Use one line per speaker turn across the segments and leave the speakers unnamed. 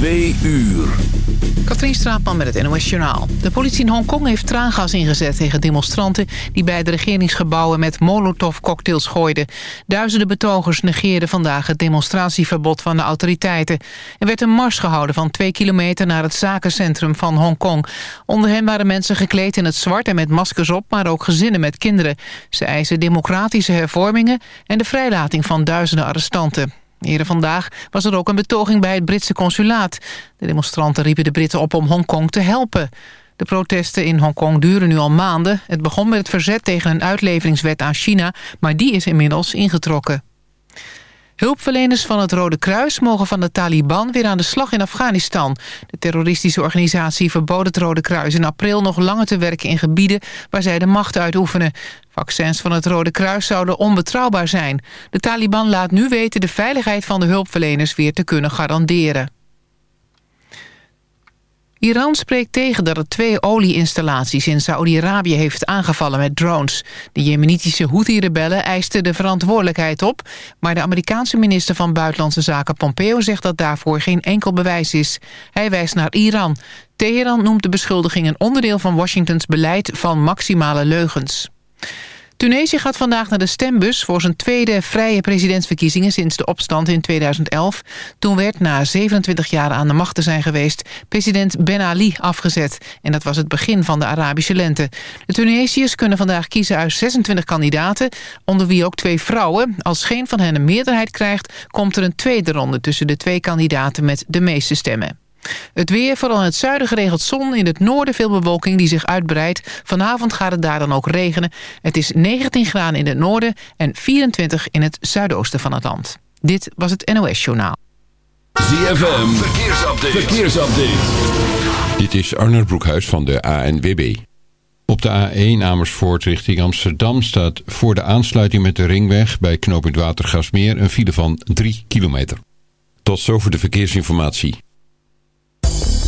Twee uur.
Katrien Straatman met het NOS Journaal. De politie in Hongkong heeft traangas ingezet tegen demonstranten... die bij de regeringsgebouwen met molotovcocktails gooiden. Duizenden betogers negeerden vandaag het demonstratieverbod van de autoriteiten. Er werd een mars gehouden van twee kilometer naar het zakencentrum van Hongkong. Onder hen waren mensen gekleed in het zwart en met maskers op... maar ook gezinnen met kinderen. Ze eisen democratische hervormingen en de vrijlating van duizenden arrestanten. Eerder vandaag was er ook een betoging bij het Britse consulaat. De demonstranten riepen de Britten op om Hongkong te helpen. De protesten in Hongkong duren nu al maanden. Het begon met het verzet tegen een uitleveringswet aan China... maar die is inmiddels ingetrokken. Hulpverleners van het Rode Kruis mogen van de Taliban weer aan de slag in Afghanistan. De terroristische organisatie verbood het Rode Kruis in april nog langer te werken in gebieden waar zij de macht uitoefenen. Vaccins van het Rode Kruis zouden onbetrouwbaar zijn. De Taliban laat nu weten de veiligheid van de hulpverleners weer te kunnen garanderen. Iran spreekt tegen dat het twee olieinstallaties in Saoedi-Arabië heeft aangevallen met drones. De jemenitische Houthi-rebellen eisten de verantwoordelijkheid op... maar de Amerikaanse minister van Buitenlandse Zaken Pompeo zegt dat daarvoor geen enkel bewijs is. Hij wijst naar Iran. Teheran noemt de beschuldiging een onderdeel van Washingtons beleid van maximale leugens. Tunesië gaat vandaag naar de stembus voor zijn tweede vrije presidentsverkiezingen sinds de opstand in 2011. Toen werd na 27 jaar aan de macht te zijn geweest president Ben Ali afgezet. En dat was het begin van de Arabische lente. De Tunesiërs kunnen vandaag kiezen uit 26 kandidaten, onder wie ook twee vrouwen. Als geen van hen een meerderheid krijgt, komt er een tweede ronde tussen de twee kandidaten met de meeste stemmen. Het weer, vooral in het zuiden geregeld zon. In het noorden veel bewolking die zich uitbreidt. Vanavond gaat het daar dan ook regenen. Het is 19 graden in het noorden en 24 in het zuidoosten van het land. Dit was het NOS Journaal.
ZFM, verkeersupdate. verkeersupdate.
Dit is Arnold Broekhuis van de ANWB. Op de A1 Amersfoort richting Amsterdam staat voor de aansluiting met de ringweg bij knooppunt Watergasmeer een file van 3 kilometer. Tot zover de verkeersinformatie.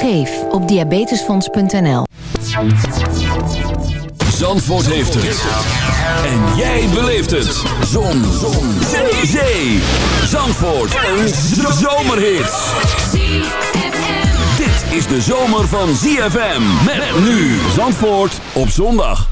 Geef op diabetesfonds.nl.
Zandvoort heeft het. En jij beleeft het. Zon. Zon. Zee. Zee. Zandvoort. Een zomerhit. Dit is de zomer van ZFM. Met nu Zandvoort op zondag.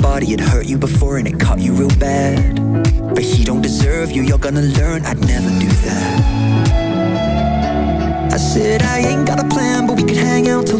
Somebody had hurt you before and it cut you real bad. But he don't deserve you, you're gonna learn I'd never do that. I said I ain't got a plan, but we could hang out till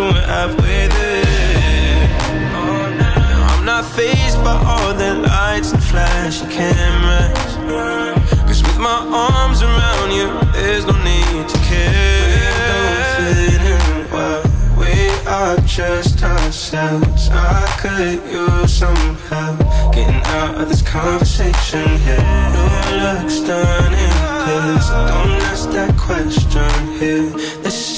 soon. Oh, now I'm not faced by all the lights and flashy cameras. Cause with my arms around you, there's no need to care. We don't well. We are just ourselves. I could use some help getting out of this conversation here. Your looks done
in this. don't ask that question here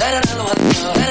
I don't know.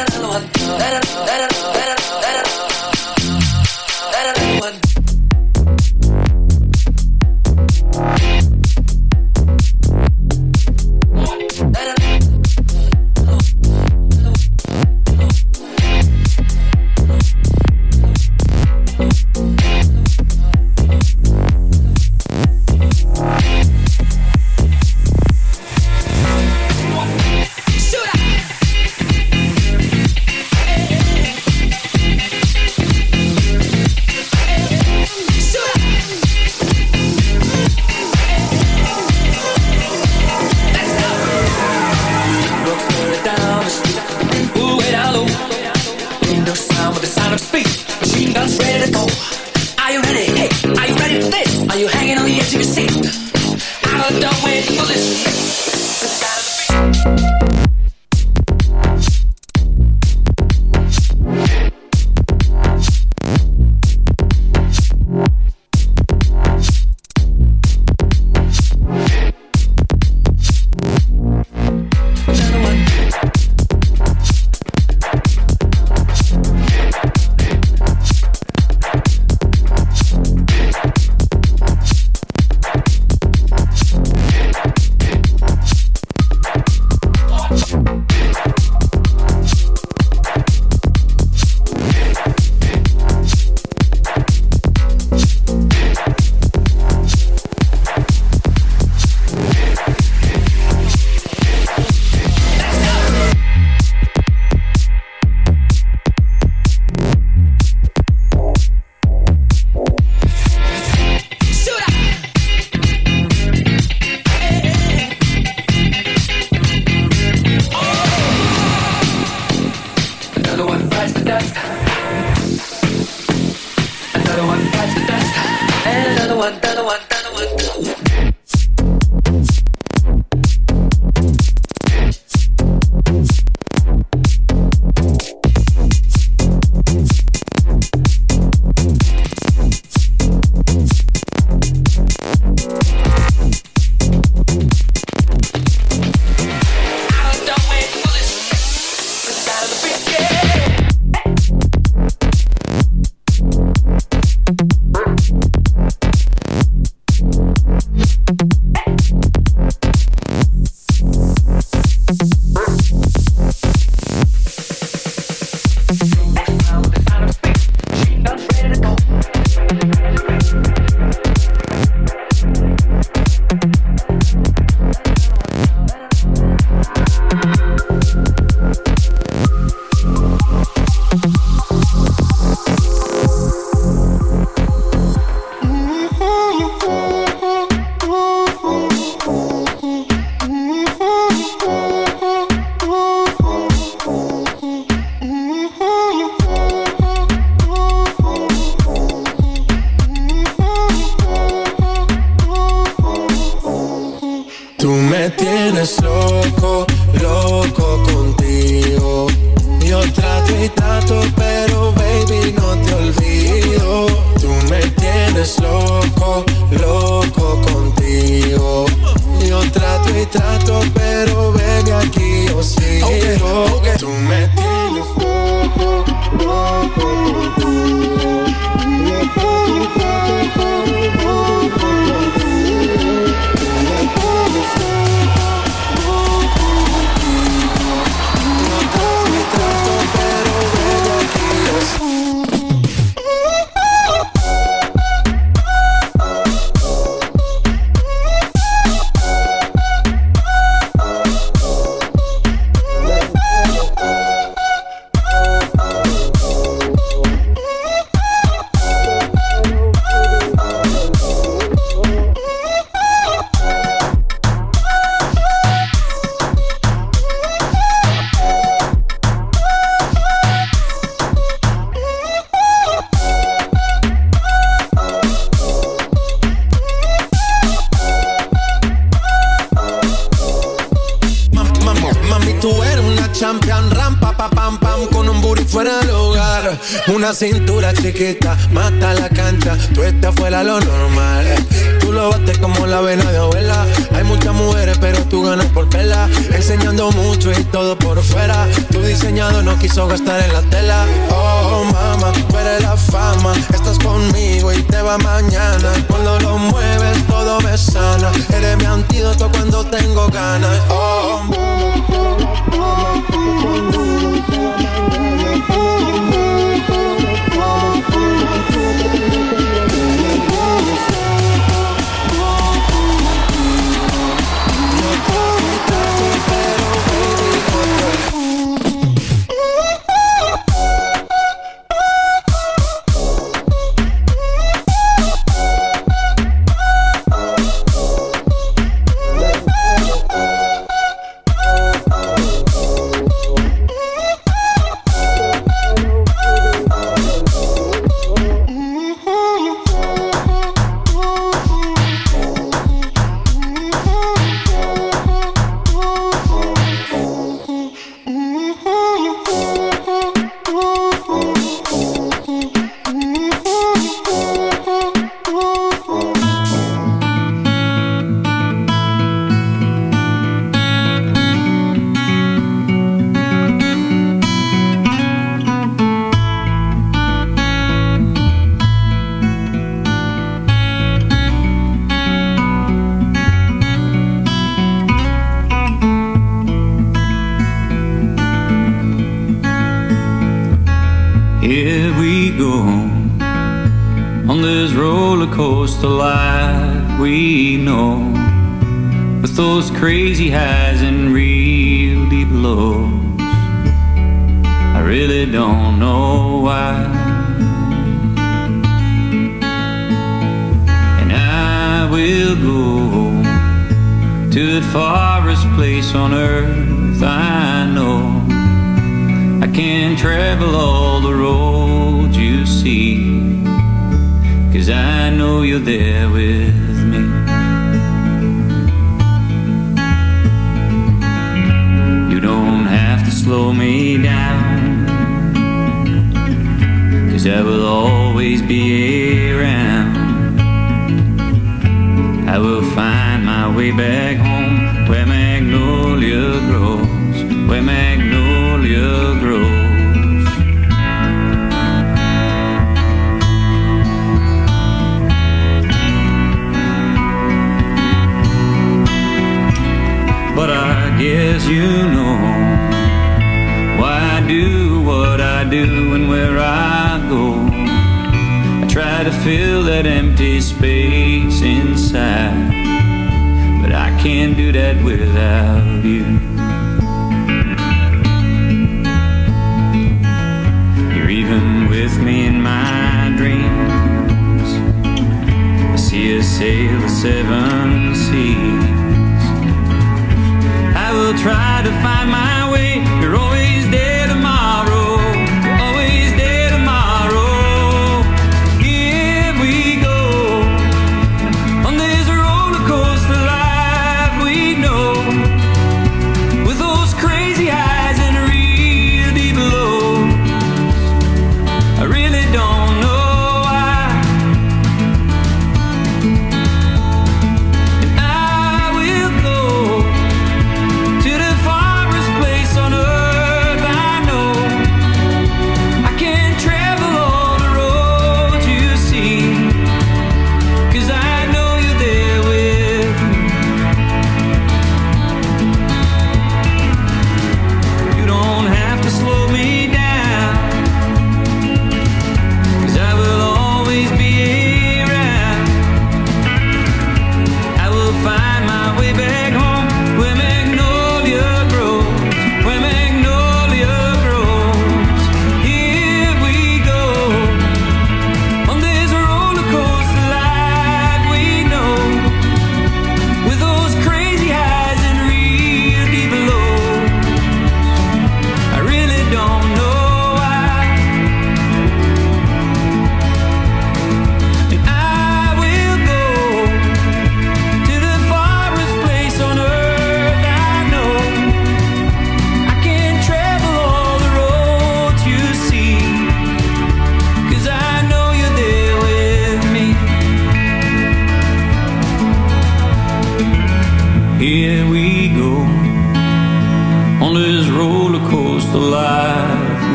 Toen met crazy high. that empty space inside. But I can't do that without you.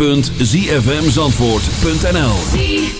www.zfmzandvoort.nl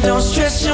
don't stress your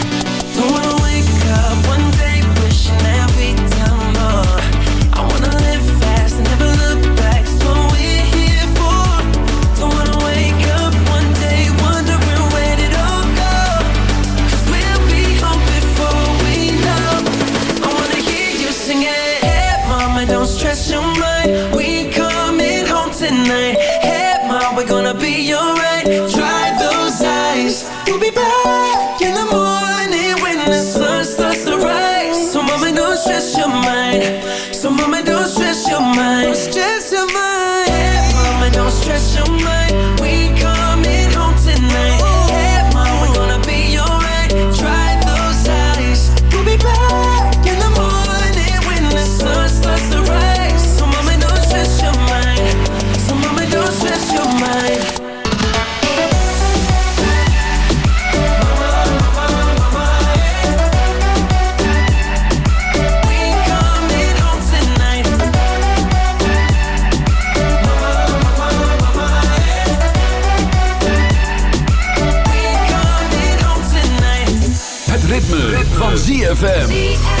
ZFM.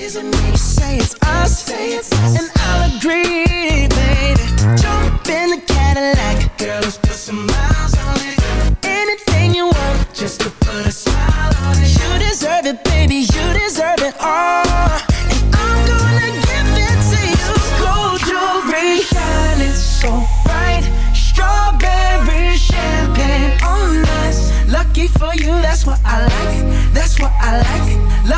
It me? Say it's us. Say it's us. And I'll agree, baby. Jump in the Cadillac. Girl, let's some miles on it. Anything you want, just to put a smile on it. You deserve it, baby. You deserve it all. And I'm gonna give it to you. Gold jewelry, shining so bright. Strawberry champagne oh, on us. Lucky for you, that's what I like. That's what I like.